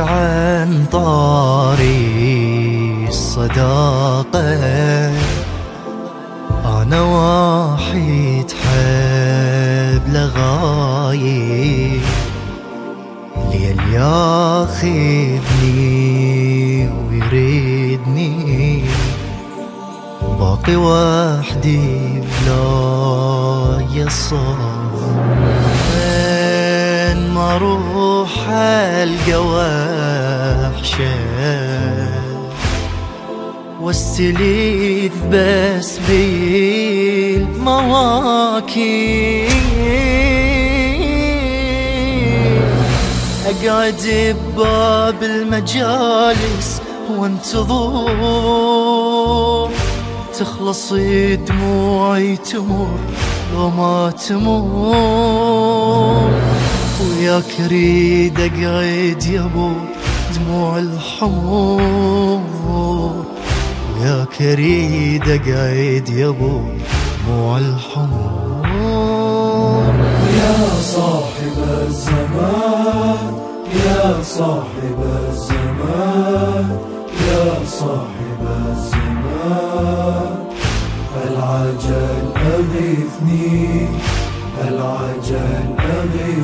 عن طاري الصداقة. أنا واحد حب لغاية ليل ياخذني ويريدني. باقي وحدي بلا وين ما أروح القى بس بالمواكب أقعد بباب المجالس وانتظر. تخلص دموعي تمر لو ما تمر. وياك اريد اقعد يابو دموع الحمر وياك اريد اقعد يابو دموع الحمر يا صاحب الزمان يا صاحب الزمان يا صاحب الزمان. العجل أغثني العجل أغثني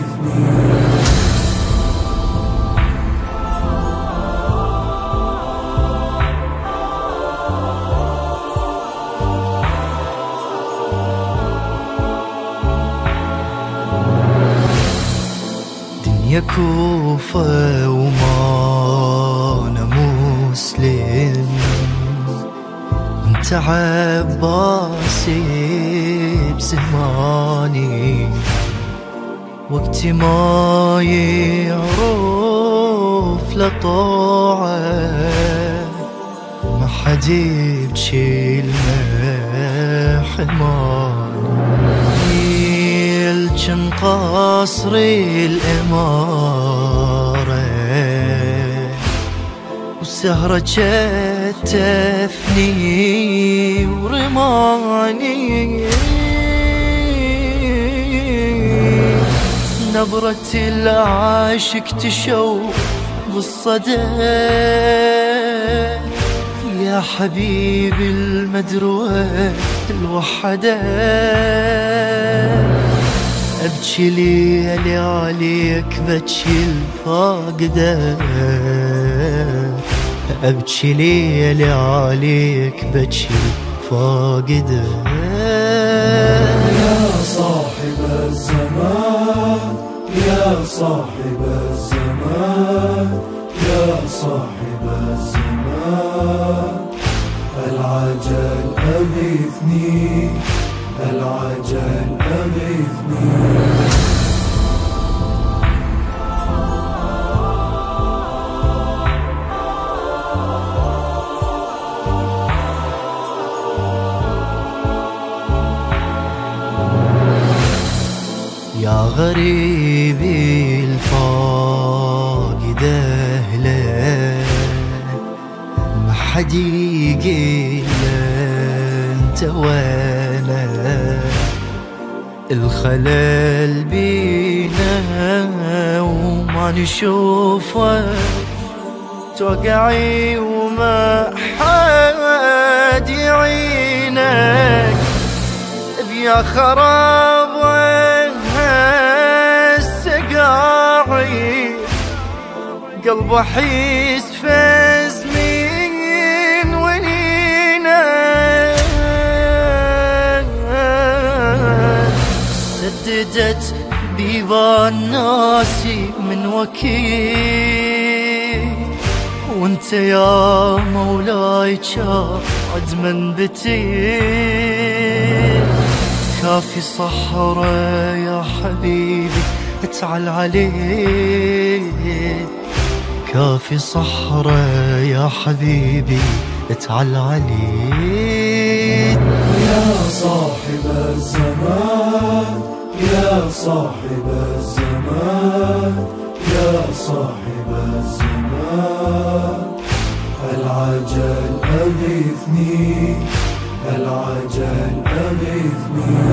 دنيا كوفة وما أنا مسلم وانت عباسي. بزماني وقت ما يعرف لطاعة ما حد يبكي حماني الجن قصر الإمارة والسهرة كتفني ورماني. نبرة العاشق تشوف بالصدى. يا حبيبي المدروة الوحدة. أبكي ليالي عليك بكي الفاقدة. أبكي ليالي عليك بكي الفاقدة. يا صاحب الزمان صاحب الزمان يا صاحب الزمان. العجل أغثني غريبي الفاقد أهله ما حد يقيل أنت وأنا. الخلل بينا وما نشوفك توقعي وما حد يعينك. بيا خراب قلب حيس فز من ونينا. سددت بيبان ناسي من وكيل. وانت يا مولاي كاد من بتيل. كافي صحرا يا حبيبي اتعل عليك كافي صحرا يا حبيبي اتعل عليك. يا صاحب الزمان يا صاحب الزمان يا صاحب الزمان. العجل أغثني العجل أغثني.